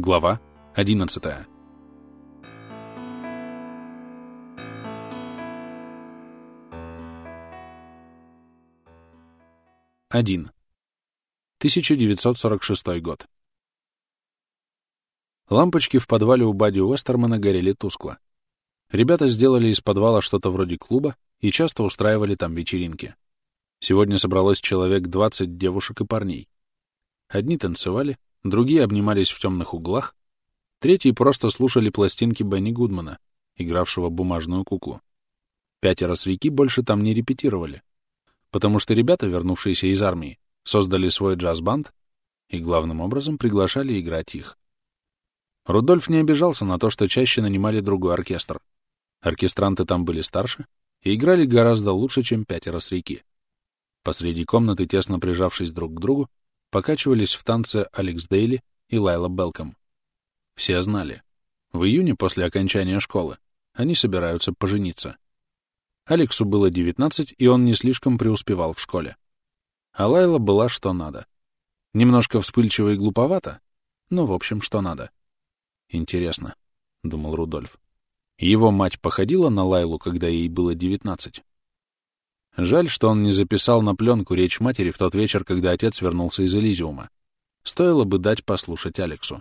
Глава 11 1. 1946 год. Лампочки в подвале у Бадди Уэстермана горели тускло. Ребята сделали из подвала что-то вроде клуба и часто устраивали там вечеринки. Сегодня собралось человек 20 девушек и парней. Одни танцевали, другие обнимались в темных углах, третьи просто слушали пластинки Бенни Гудмана, игравшего бумажную куклу. Пятеро с реки больше там не репетировали, потому что ребята, вернувшиеся из армии, создали свой джаз-банд и главным образом приглашали играть их. Рудольф не обижался на то, что чаще нанимали другой оркестр. Оркестранты там были старше и играли гораздо лучше, чем пятеро с реки. Посреди комнаты, тесно прижавшись друг к другу, покачивались в танце Алекс Дейли и Лайла Белком. Все знали. В июне, после окончания школы, они собираются пожениться. Алексу было 19, и он не слишком преуспевал в школе. А Лайла была что надо. Немножко вспыльчива и глуповата, но, в общем, что надо. Интересно, — думал Рудольф. Его мать походила на Лайлу, когда ей было 19. Жаль, что он не записал на пленку речь матери в тот вечер, когда отец вернулся из Элизиума. Стоило бы дать послушать Алексу.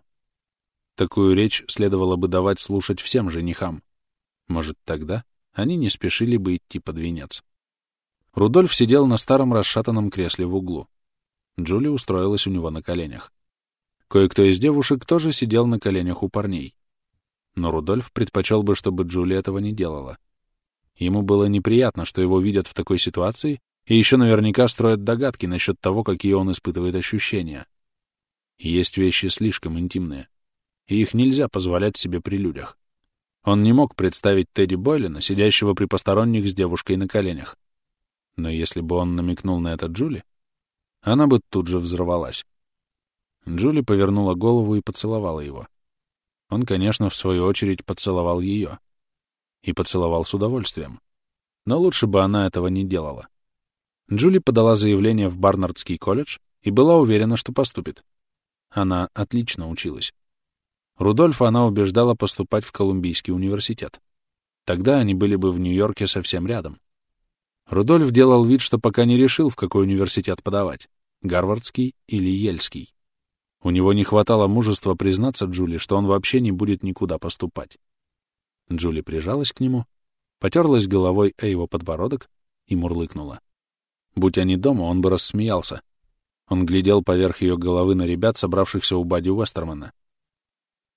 Такую речь следовало бы давать слушать всем женихам. Может, тогда они не спешили бы идти под венец. Рудольф сидел на старом расшатанном кресле в углу. Джули устроилась у него на коленях. Кое-кто из девушек тоже сидел на коленях у парней. Но Рудольф предпочел бы, чтобы Джули этого не делала. Ему было неприятно, что его видят в такой ситуации, и еще наверняка строят догадки насчет того, какие он испытывает ощущения. Есть вещи слишком интимные, и их нельзя позволять себе при людях. Он не мог представить Тедди Бойлина, сидящего при посторонних с девушкой на коленях. Но если бы он намекнул на это Джули, она бы тут же взорвалась. Джули повернула голову и поцеловала его. Он, конечно, в свою очередь поцеловал ее и поцеловал с удовольствием. Но лучше бы она этого не делала. Джули подала заявление в Барнардский колледж и была уверена, что поступит. Она отлично училась. Рудольфа она убеждала поступать в Колумбийский университет. Тогда они были бы в Нью-Йорке совсем рядом. Рудольф делал вид, что пока не решил, в какой университет подавать — Гарвардский или Ельский. У него не хватало мужества признаться Джули, что он вообще не будет никуда поступать. Джули прижалась к нему, потерлась головой о его подбородок и мурлыкнула. Будь они дома, он бы рассмеялся. Он глядел поверх ее головы на ребят, собравшихся у Бадди Уэстермана.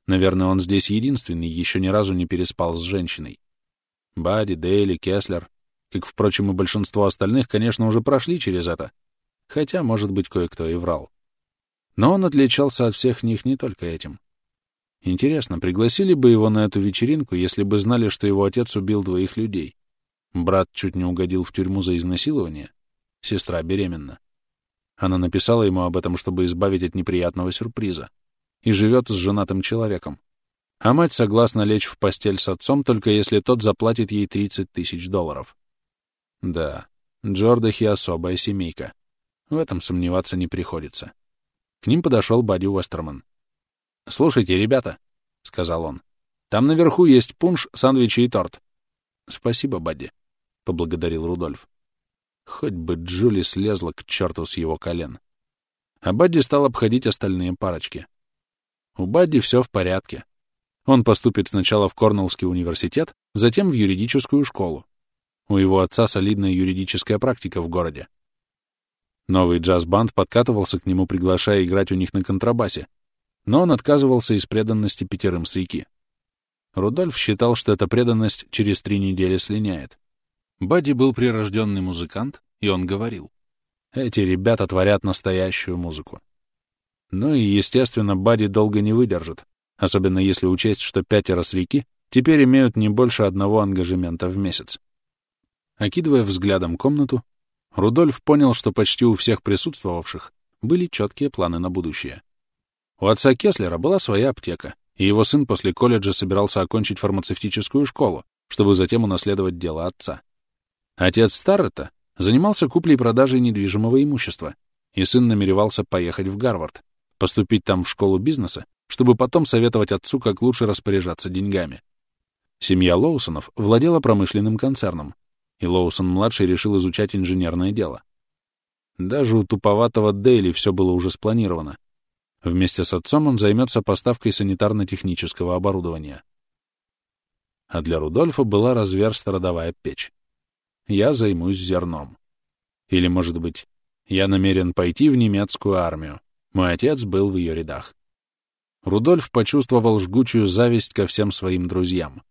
Наверное, он здесь единственный, еще ни разу не переспал с женщиной. Бадди, Дейли, Кеслер, как, впрочем, и большинство остальных, конечно, уже прошли через это, хотя, может быть, кое-кто и врал. Но он отличался от всех них не только этим. Интересно, пригласили бы его на эту вечеринку, если бы знали, что его отец убил двоих людей? Брат чуть не угодил в тюрьму за изнасилование. Сестра беременна. Она написала ему об этом, чтобы избавить от неприятного сюрприза. И живет с женатым человеком. А мать согласна лечь в постель с отцом, только если тот заплатит ей 30 тысяч долларов. Да, Джордахи — особая семейка. В этом сомневаться не приходится. К ним подошел Бадди Уэстерман. «Слушайте, ребята», — сказал он, — «там наверху есть пунш, сандвичи и торт». «Спасибо, Бадди», — поблагодарил Рудольф. Хоть бы Джули слезла к черту с его колен. А Бадди стал обходить остальные парочки. У Бадди все в порядке. Он поступит сначала в Корнеллский университет, затем в юридическую школу. У его отца солидная юридическая практика в городе. Новый джаз-банд подкатывался к нему, приглашая играть у них на контрабасе, но он отказывался из преданности пятерым с реки. Рудольф считал, что эта преданность через три недели слиняет. Бадди был прирожденный музыкант, и он говорил. Эти ребята творят настоящую музыку. Ну и, естественно, Бадди долго не выдержит, особенно если учесть, что пятеро с реки теперь имеют не больше одного ангажемента в месяц. Окидывая взглядом комнату, Рудольф понял, что почти у всех присутствовавших были четкие планы на будущее. У отца Кеслера была своя аптека, и его сын после колледжа собирался окончить фармацевтическую школу, чтобы затем унаследовать дело отца. Отец Старрета занимался куплей-продажей недвижимого имущества, и сын намеревался поехать в Гарвард, поступить там в школу бизнеса, чтобы потом советовать отцу, как лучше распоряжаться деньгами. Семья Лоусонов владела промышленным концерном, и Лоусон-младший решил изучать инженерное дело. Даже у туповатого Дейли все было уже спланировано. Вместе с отцом он займется поставкой санитарно-технического оборудования. А для Рудольфа была разверста родовая печь. Я займусь зерном. Или, может быть, я намерен пойти в немецкую армию. Мой отец был в ее рядах. Рудольф почувствовал жгучую зависть ко всем своим друзьям.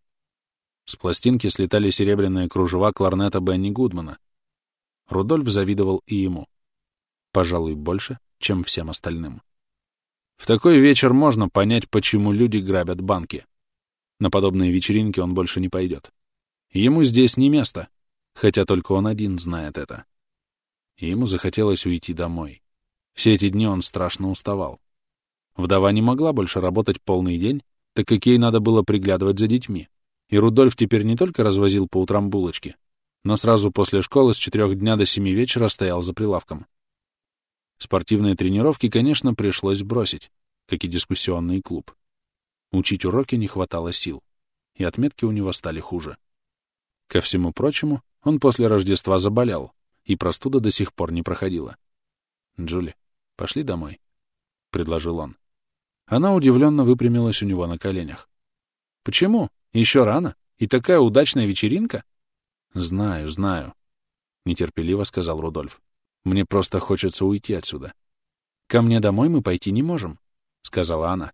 С пластинки слетали серебряные кружева кларнета Бенни Гудмана. Рудольф завидовал и ему. Пожалуй, больше, чем всем остальным. В такой вечер можно понять, почему люди грабят банки. На подобные вечеринки он больше не пойдет. Ему здесь не место, хотя только он один знает это. И ему захотелось уйти домой. Все эти дни он страшно уставал. Вдова не могла больше работать полный день, так как ей надо было приглядывать за детьми. И Рудольф теперь не только развозил по утрам булочки, но сразу после школы с четырех дня до семи вечера стоял за прилавком. Спортивные тренировки, конечно, пришлось бросить, как и дискуссионный клуб. Учить уроки не хватало сил, и отметки у него стали хуже. Ко всему прочему, он после Рождества заболел, и простуда до сих пор не проходила. «Джули, пошли домой», — предложил он. Она удивленно выпрямилась у него на коленях. «Почему? Еще рано? И такая удачная вечеринка?» «Знаю, знаю», — нетерпеливо сказал Рудольф. «Мне просто хочется уйти отсюда». «Ко мне домой мы пойти не можем», — сказала она.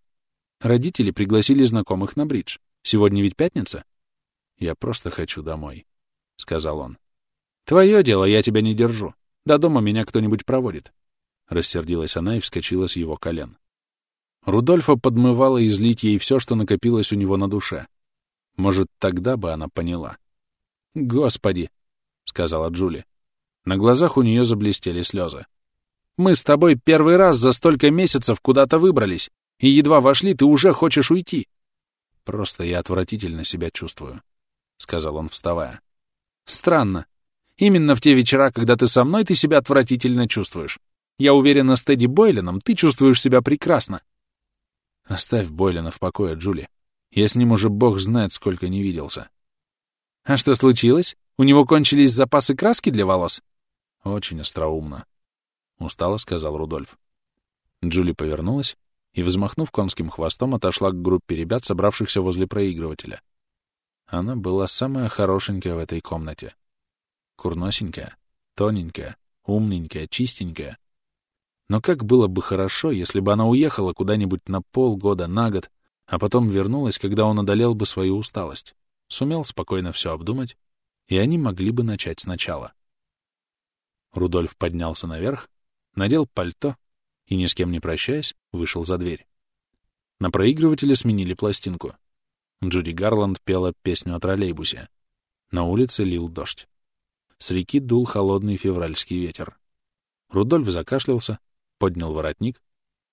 «Родители пригласили знакомых на бридж. Сегодня ведь пятница?» «Я просто хочу домой», — сказал он. «Твое дело, я тебя не держу. До дома меня кто-нибудь проводит». Рассердилась она и вскочила с его колен. Рудольфа подмывала излить ей все, что накопилось у него на душе. Может, тогда бы она поняла. «Господи!» — сказала Джули. На глазах у нее заблестели слезы. «Мы с тобой первый раз за столько месяцев куда-то выбрались, и едва вошли, ты уже хочешь уйти». «Просто я отвратительно себя чувствую», — сказал он, вставая. «Странно. Именно в те вечера, когда ты со мной, ты себя отвратительно чувствуешь. Я уверена, с Тедди Бойлином ты чувствуешь себя прекрасно». «Оставь Бойлина в покое, Джули. Я с ним уже бог знает, сколько не виделся. А что случилось? У него кончились запасы краски для волос? Очень остроумно. Устало сказал Рудольф. Джули повернулась и, взмахнув конским хвостом, отошла к группе ребят, собравшихся возле проигрывателя. Она была самая хорошенькая в этой комнате. Курносенькая, тоненькая, умненькая, чистенькая. Но как было бы хорошо, если бы она уехала куда-нибудь на полгода, на год, а потом вернулась, когда он одолел бы свою усталость, сумел спокойно все обдумать, и они могли бы начать сначала. Рудольф поднялся наверх, надел пальто и, ни с кем не прощаясь, вышел за дверь. На проигрывателе сменили пластинку. Джуди Гарланд пела песню о троллейбусе. На улице лил дождь. С реки дул холодный февральский ветер. Рудольф закашлялся, поднял воротник,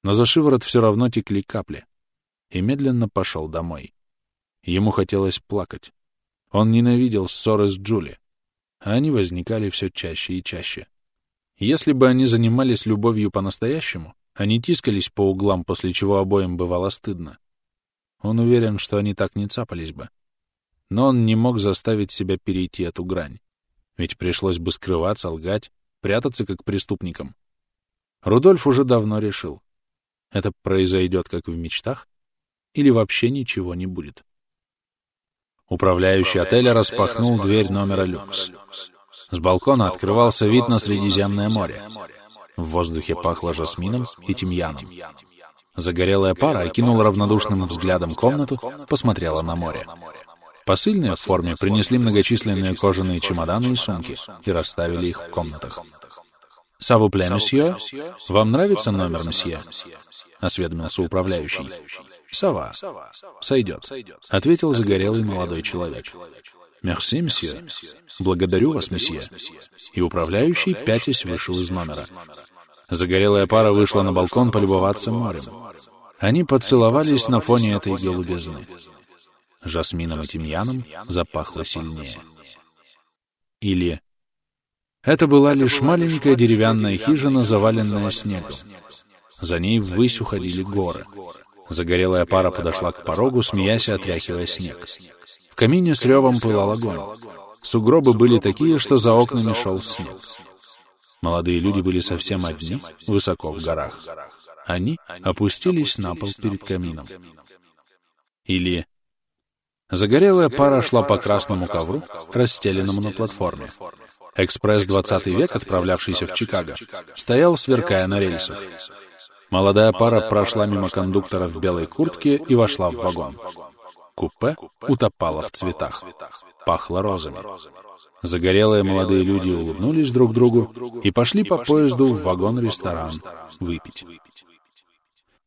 но за шиворот все равно текли капли и медленно пошел домой. Ему хотелось плакать. Он ненавидел ссоры с Джули, а они возникали все чаще и чаще. Если бы они занимались любовью по-настоящему, они тискались по углам, после чего обоим бывало стыдно. Он уверен, что они так не цапались бы. Но он не мог заставить себя перейти эту грань. Ведь пришлось бы скрываться, лгать, прятаться как преступникам. Рудольф уже давно решил. Это произойдет как в мечтах, или вообще ничего не будет. Управляющий отеля распахнул дверь номера люкс. С балкона открывался вид на Средиземное море. В воздухе пахло жасмином и тимьяном. Загорелая пара окинула равнодушным взглядом комнату, посмотрела на море. Посыльные в форме принесли многочисленные кожаные чемоданы и сумки и расставили их в комнатах. «Савупле, месье? Вам нравится номер, месье?» — осведомился управляющий. «Сова. Сойдет», — ответил загорелый молодой человек. «Мерси, месье. Благодарю вас, месье». И управляющий, пятясь, вышел из номера. Загорелая пара вышла на балкон полюбоваться морем. Они поцеловались на фоне этой голубизны. Жасмином и тимьяном запахло сильнее. Или это была лишь маленькая деревянная хижина, заваленная снегом. За ней ввысь уходили горы. Загорелая пара подошла к порогу, смеясь и отряхивая снег. В камине с ревом пылал огонь. Сугробы были такие, что за окнами шел снег. Молодые люди были совсем одни, высоко в горах. Они опустились на пол перед камином. Или Загорелая пара шла по красному ковру, расстеленному на платформе. Экспресс 20 век, отправлявшийся в Чикаго, стоял, сверкая на рельсах. Молодая пара прошла мимо кондуктора в белой куртке и вошла в вагон. Купе утопало в цветах. Пахло розами. Загорелые молодые люди улыбнулись друг другу и пошли по поезду в вагон-ресторан выпить.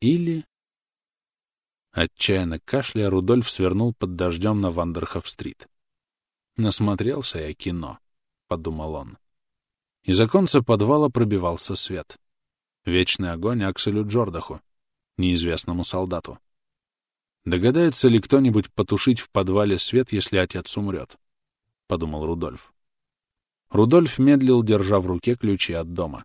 Или Отчаянно кашляя, Рудольф свернул под дождем на Вандерхоф-стрит. «Насмотрелся я кино», — подумал он. Из оконца подвала пробивался свет. Вечный огонь Акселю Джордаху, неизвестному солдату. Догадается ли кто-нибудь потушить в подвале свет, если отец умрет? — подумал Рудольф. Рудольф медлил, держа в руке ключи от дома.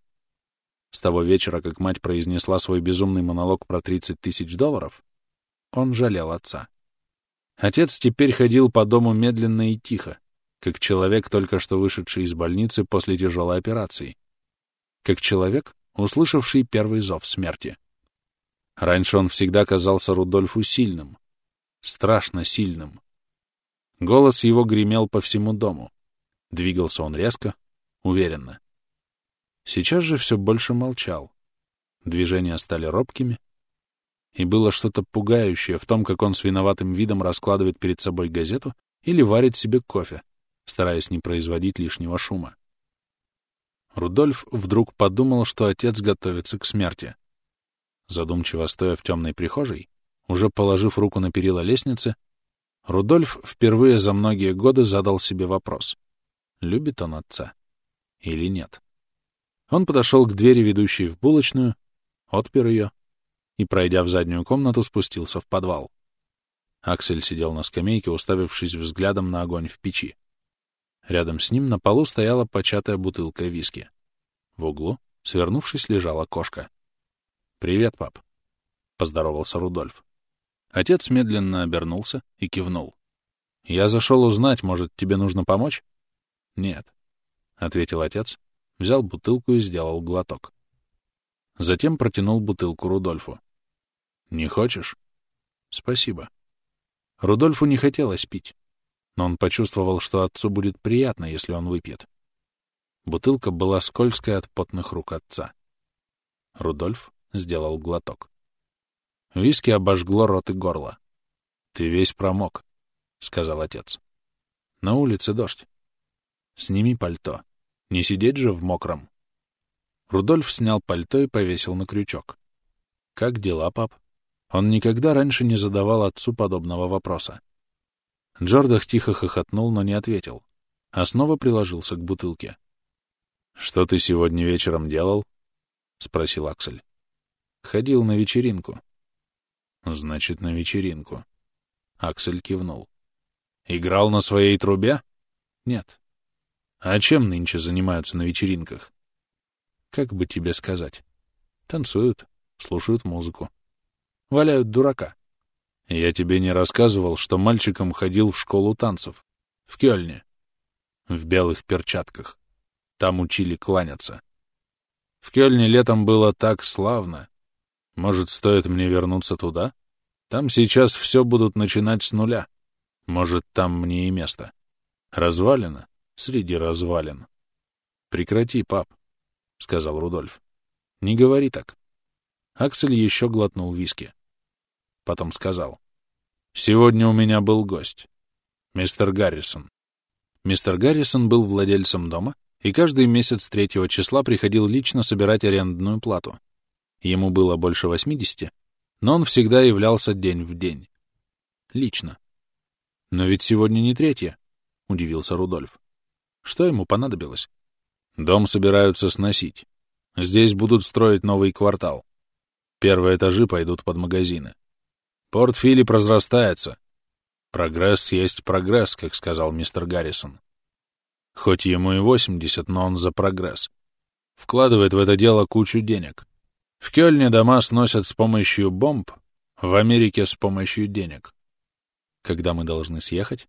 С того вечера, как мать произнесла свой безумный монолог про 30 тысяч долларов, он жалел отца. Отец теперь ходил по дому медленно и тихо, как человек, только что вышедший из больницы после тяжелой операции. Как человек, услышавший первый зов смерти. Раньше он всегда казался Рудольфу сильным, страшно сильным. Голос его гремел по всему дому. Двигался он резко, уверенно. Сейчас же все больше молчал. Движения стали робкими, и было что-то пугающее в том, как он с виноватым видом раскладывает перед собой газету или варит себе кофе, стараясь не производить лишнего шума. Рудольф вдруг подумал, что отец готовится к смерти. Задумчиво стоя в темной прихожей, уже положив руку на перила лестницы, Рудольф впервые за многие годы задал себе вопрос, любит он отца или нет. Он подошел к двери, ведущей в булочную, отпер ее и, пройдя в заднюю комнату, спустился в подвал. Аксель сидел на скамейке, уставившись взглядом на огонь в печи. Рядом с ним на полу стояла початая бутылка виски. В углу, свернувшись, лежала кошка. «Привет, пап», — поздоровался Рудольф. Отец медленно обернулся и кивнул. «Я зашел узнать, может, тебе нужно помочь?» «Нет», — ответил отец, взял бутылку и сделал глоток. Затем протянул бутылку Рудольфу. Не хочешь? Спасибо. Рудольфу не хотелось пить, но он почувствовал, что отцу будет приятно, если он выпьет. Бутылка была скользкая от потных рук отца. Рудольф сделал глоток. Виски обожгло рот и горло. — Ты весь промок, — сказал отец. — На улице дождь. Сними пальто. Не сидеть же в мокром. Рудольф снял пальто и повесил на крючок. — Как дела, пап? Он никогда раньше не задавал отцу подобного вопроса. Джордах тихо хохотнул, но не ответил, а снова приложился к бутылке. — Что ты сегодня вечером делал? — спросил Аксель. — Ходил на вечеринку. — Значит, на вечеринку. Аксель кивнул. — Играл на своей трубе? — Нет. — А чем нынче занимаются на вечеринках? — Как бы тебе сказать? Танцуют, слушают музыку валяют дурака. Я тебе не рассказывал, что мальчиком ходил в школу танцев. В Кёльне. В белых перчатках. Там учили кланяться. В Кёльне летом было так славно. Может, стоит мне вернуться туда? Там сейчас все будут начинать с нуля. Может, там мне и место. Развалина среди развалин. Прекрати, пап, — сказал Рудольф. Не говори так. Аксель еще глотнул виски. Потом сказал. «Сегодня у меня был гость. Мистер Гаррисон». Мистер Гаррисон был владельцем дома и каждый месяц третьего числа приходил лично собирать арендную плату. Ему было больше 80, но он всегда являлся день в день. Лично. «Но ведь сегодня не третье», — удивился Рудольф. «Что ему понадобилось?» «Дом собираются сносить. Здесь будут строить новый квартал. Первые этажи пойдут под магазины. Порт Филипп разрастается. Прогресс есть прогресс, как сказал мистер Гаррисон. Хоть ему и 80, но он за прогресс. Вкладывает в это дело кучу денег. В Кёльне дома сносят с помощью бомб. В Америке с помощью денег. Когда мы должны съехать?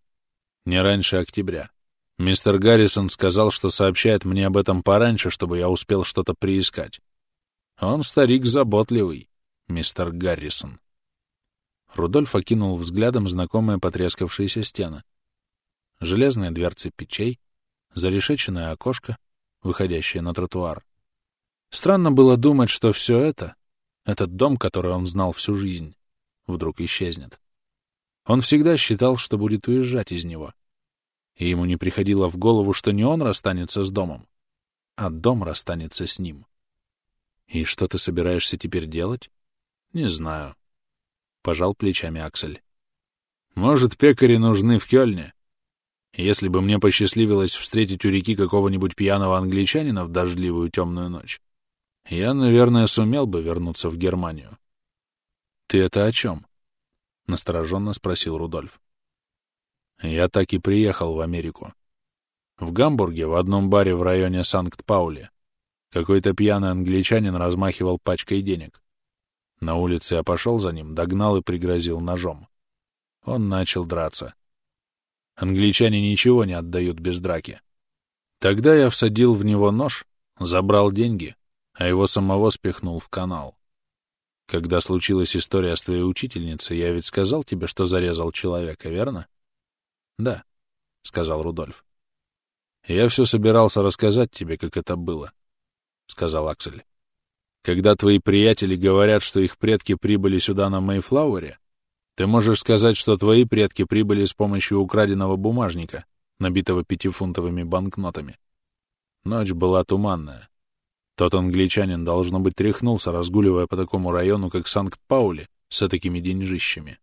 Не раньше октября. Мистер Гаррисон сказал, что сообщает мне об этом пораньше, чтобы я успел что-то приискать. Он старик заботливый, мистер Гаррисон. Рудольф окинул взглядом знакомые потрескавшиеся стены. Железные дверцы печей, зарешеченное окошко, выходящее на тротуар. Странно было думать, что все это, этот дом, который он знал всю жизнь, вдруг исчезнет. Он всегда считал, что будет уезжать из него. И ему не приходило в голову, что не он расстанется с домом, а дом расстанется с ним. И что ты собираешься теперь делать? Не знаю. Пожал плечами Аксель. Может, пекари нужны в Кёльне? Если бы мне посчастливилось встретить у реки какого-нибудь пьяного англичанина в дождливую темную ночь, я, наверное, сумел бы вернуться в Германию. — Ты это о чем? — настороженно спросил Рудольф. Я так и приехал в Америку. В Гамбурге, в одном баре в районе Санкт-Паули, какой-то пьяный англичанин размахивал пачкой денег. На улице я пошел за ним, догнал и пригрозил ножом. Он начал драться. Англичане ничего не отдают без драки. Тогда я всадил в него нож, забрал деньги, а его самого спихнул в канал. Когда случилась история с твоей учительницей, я ведь сказал тебе, что зарезал человека, верно? — Да, — сказал Рудольф. — Я все собирался рассказать тебе, как это было, — сказал Аксель. Когда твои приятели говорят, что их предки прибыли сюда на Мейфлауэре, ты можешь сказать, что твои предки прибыли с помощью украденного бумажника, набитого пятифунтовыми банкнотами. Ночь была туманная. Тот англичанин, должно быть, тряхнулся, разгуливая по такому району, как Санкт-Паули, с такими деньжищами.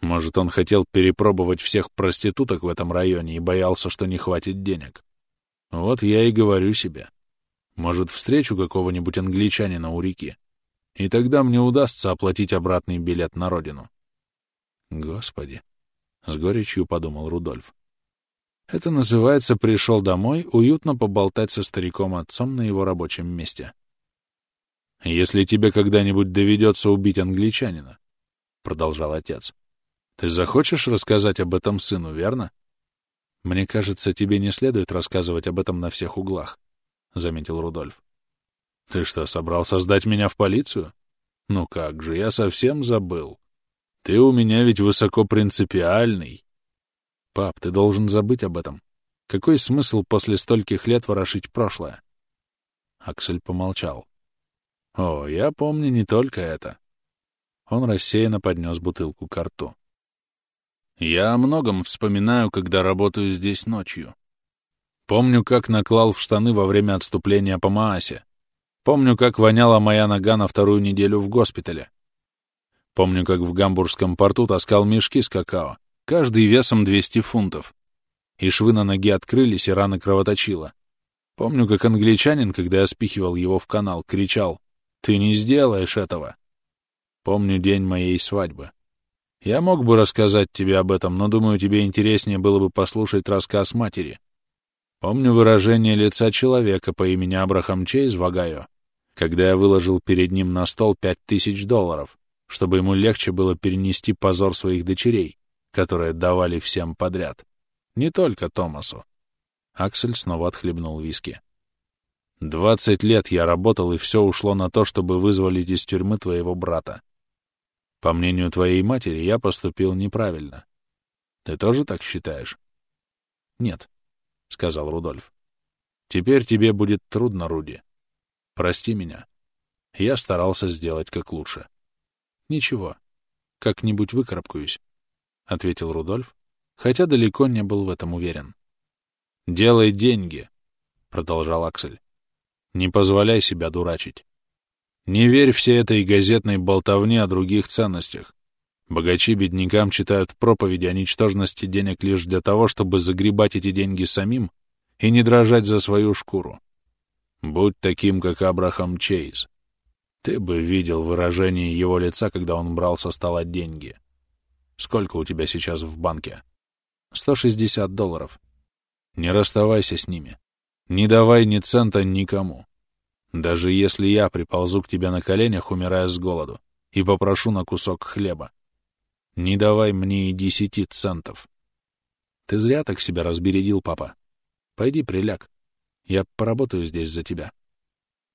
Может, он хотел перепробовать всех проституток в этом районе и боялся, что не хватит денег. Вот я и говорю себе. Может, встречу какого-нибудь англичанина у реки, и тогда мне удастся оплатить обратный билет на родину. Господи, — с горечью подумал Рудольф. Это называется «пришел домой уютно поболтать со стариком-отцом на его рабочем месте». «Если тебе когда-нибудь доведется убить англичанина», — продолжал отец, — «ты захочешь рассказать об этом сыну, верно?» «Мне кажется, тебе не следует рассказывать об этом на всех углах», — заметил Рудольф. «Ты что, собрался сдать меня в полицию? Ну как же, я совсем забыл. Ты у меня ведь высокопринципиальный, Пап, ты должен забыть об этом. Какой смысл после стольких лет ворошить прошлое? Аксель помолчал. О, я помню не только это. Он рассеянно поднес бутылку к рту. Я о многом вспоминаю, когда работаю здесь ночью. Помню, как наклал в штаны во время отступления по Маасе. Помню, как воняла моя нога на вторую неделю в госпитале. Помню, как в Гамбургском порту таскал мешки с какао, каждый весом 200 фунтов. И швы на ноге открылись, и рана кровоточила. Помню, как англичанин, когда я спихивал его в канал, кричал «Ты не сделаешь этого!» Помню день моей свадьбы. Я мог бы рассказать тебе об этом, но, думаю, тебе интереснее было бы послушать рассказ матери. Помню выражение лица человека по имени Абрахам Чейз в Огайо, когда я выложил перед ним на стол пять тысяч долларов, чтобы ему легче было перенести позор своих дочерей, которые давали всем подряд. Не только Томасу. Аксель снова отхлебнул виски. «Двадцать лет я работал, и все ушло на то, чтобы вызволить из тюрьмы твоего брата. По мнению твоей матери, я поступил неправильно. Ты тоже так считаешь?» «Нет», — сказал Рудольф. «Теперь тебе будет трудно, Руди. Прости меня. Я старался сделать как лучше. Ничего, как-нибудь выкарабкаюсь. — ответил Рудольф, хотя далеко не был в этом уверен. «Делай деньги», — продолжал Аксель. «Не позволяй себя дурачить. Не верь всей этой газетной болтовне о других ценностях. Богачи беднякам читают проповеди о ничтожности денег лишь для того, чтобы загребать эти деньги самим и не дрожать за свою шкуру. Будь таким, как Абрахам Чейз. Ты бы видел выражение его лица, когда он брал со стола деньги. Сколько у тебя сейчас в банке? 160 долларов. Не расставайся с ними. Не давай ни цента никому. Даже если я приползу к тебе на коленях, умирая с голоду, и попрошу на кусок хлеба. Не давай мне и десяти центов. Ты зря так себя разбередил, папа. Пойди приляг. Я поработаю здесь за тебя.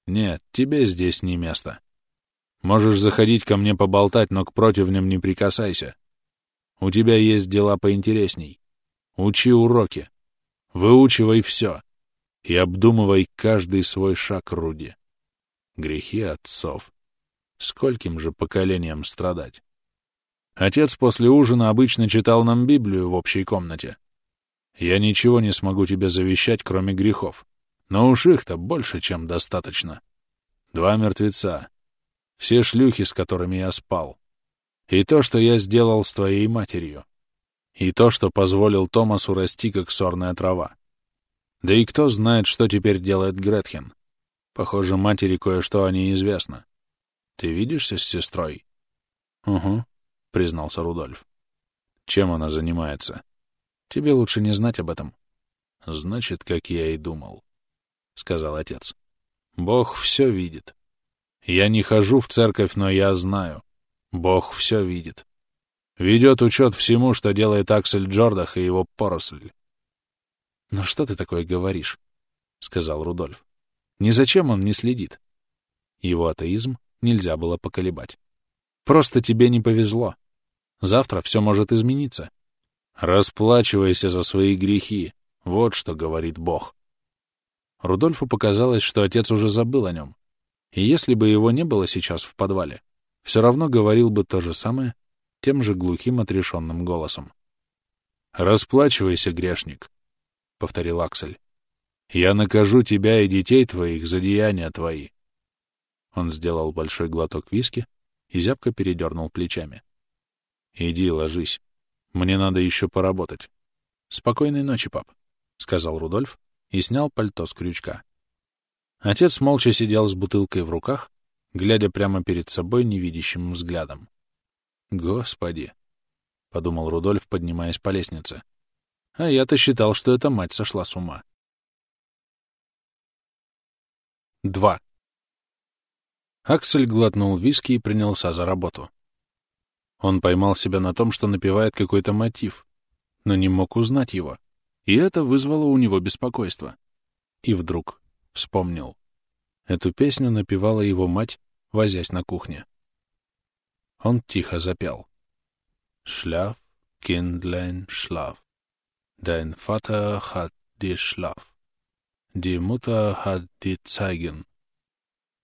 Нет, тебе здесь не место. Можешь заходить ко мне поболтать, но к противням не прикасайся. У тебя есть дела поинтересней. Учи уроки. Выучивай все. И обдумывай каждый свой шаг, Руди. Грехи отцов. Скольким же поколениям страдать? Отец после ужина обычно читал нам Библию в общей комнате. Я ничего не смогу тебе завещать, кроме грехов. Но уж их-то больше, чем достаточно. Два мертвеца. Все шлюхи, с которыми я спал. И то, что я сделал с твоей матерью. И то, что позволил Томасу расти, как сорная трава. Да и кто знает, что теперь делает Гретхен. Похоже, матери кое-что о ней известно. Ты видишься с сестрой? — Угу, — признался Рудольф. — Чем она занимается? — Тебе лучше не знать об этом. — Значит, как я и думал, — сказал отец. — Бог все видит. Я не хожу в церковь, но я знаю. Бог все видит. Ведет учет всему, что делает Аксель Джордах и его поросль. — Ну что ты такое говоришь? — сказал Рудольф. — Ни зачем он не следит. Его атеизм нельзя было поколебать. Просто тебе не повезло. Завтра все может измениться. Расплачивайся за свои грехи. Вот что говорит Бог. Рудольфу показалось, что отец уже забыл о нем. И если бы его не было сейчас в подвале, все равно говорил бы то же самое тем же глухим отрешенным голосом. «Расплачивайся, грешник», — повторил Аксель. «Я накажу тебя и детей твоих за деяния твои». Он сделал большой глоток виски и зябко передернул плечами. «Иди, ложись. Мне надо еще поработать». «Спокойной ночи, пап», — сказал Рудольф и снял пальто с крючка. Отец молча сидел с бутылкой в руках, глядя прямо перед собой невидящим взглядом. «Господи!» — подумал Рудольф, поднимаясь по лестнице. «А я-то считал, что эта мать сошла с ума». 2. Аксель глотнул виски и принялся за работу. Он поймал себя на том, что напевает какой-то мотив, но не мог узнать его, и это вызвало у него беспокойство. И вдруг вспомнил. Эту песню напевала его мать, возясь на кухне. Он тихо запел. «Schlaf, Kindlein, schlaf. Dein Vater hat dir Schlaf. Die Mutter hat dir Zeigen.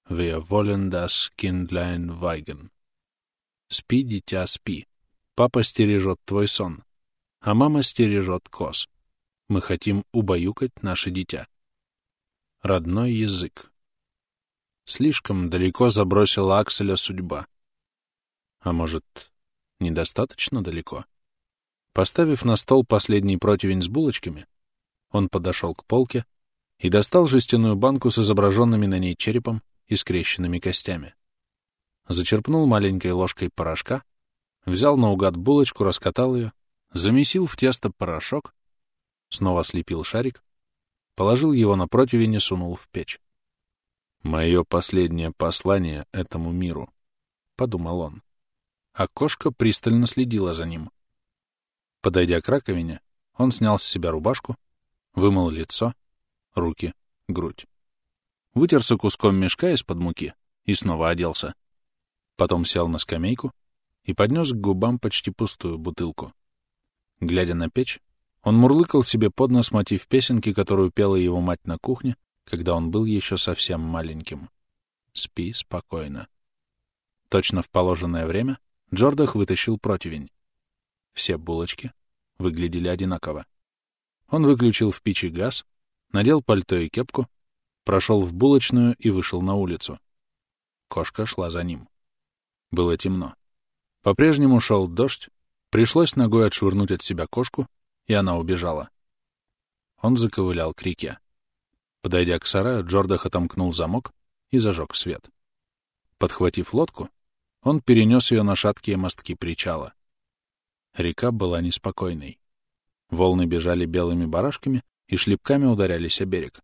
Wir wollen das Kindlein weigen. Спи, дитя, спи. Папа стережет твой сон, а мама стережет коз. Мы хотим убаюкать наше дитя. Родной язык. Слишком далеко забросила Акселя судьба. А может, недостаточно далеко? Поставив на стол последний противень с булочками, он подошел к полке и достал жестяную банку с изображенными на ней черепом и скрещенными костями. Зачерпнул маленькой ложкой порошка, взял наугад булочку, раскатал ее, замесил в тесто порошок, снова слепил шарик, положил его на противень и сунул в печь. «Мое последнее послание этому миру», — подумал он. А кошка пристально следила за ним. Подойдя к раковине, он снял с себя рубашку, вымыл лицо, руки, грудь вытерся куском мешка из-под муки и снова оделся. Потом сел на скамейку и поднес к губам почти пустую бутылку. Глядя на печь, он мурлыкал себе под нос мотив песенки, которую пела его мать на кухне, когда он был еще совсем маленьким. «Спи спокойно». Точно в положенное время Джордах вытащил противень. Все булочки выглядели одинаково. Он выключил в печи газ, надел пальто и кепку прошел в булочную и вышел на улицу. Кошка шла за ним. Было темно. По-прежнему шел дождь, пришлось ногой отшвырнуть от себя кошку, и она убежала. Он заковылял к реке. Подойдя к сараю, Джордах отомкнул замок и зажег свет. Подхватив лодку, он перенес ее на шаткие мостки причала. Река была неспокойной. Волны бежали белыми барашками и шлепками ударялись о берег.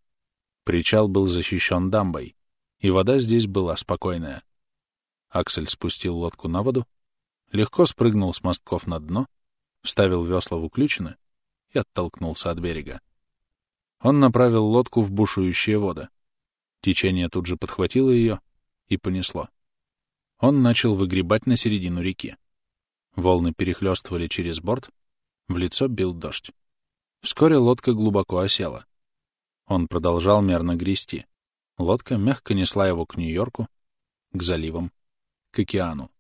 Причал был защищен дамбой, и вода здесь была спокойная. Аксель спустил лодку на воду, легко спрыгнул с мостков на дно, вставил весла в уключины и оттолкнулся от берега. Он направил лодку в бушующие воды. Течение тут же подхватило ее и понесло. Он начал выгребать на середину реки. Волны перехлёстывали через борт, в лицо бил дождь. Вскоре лодка глубоко осела. Он продолжал мерно грести. Лодка мягко несла его к Нью-Йорку, к заливам, к океану.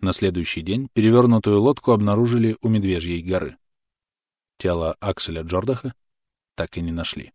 На следующий день перевернутую лодку обнаружили у Медвежьей горы. Тело Акселя Джордаха так и не нашли.